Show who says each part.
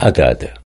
Speaker 1: agada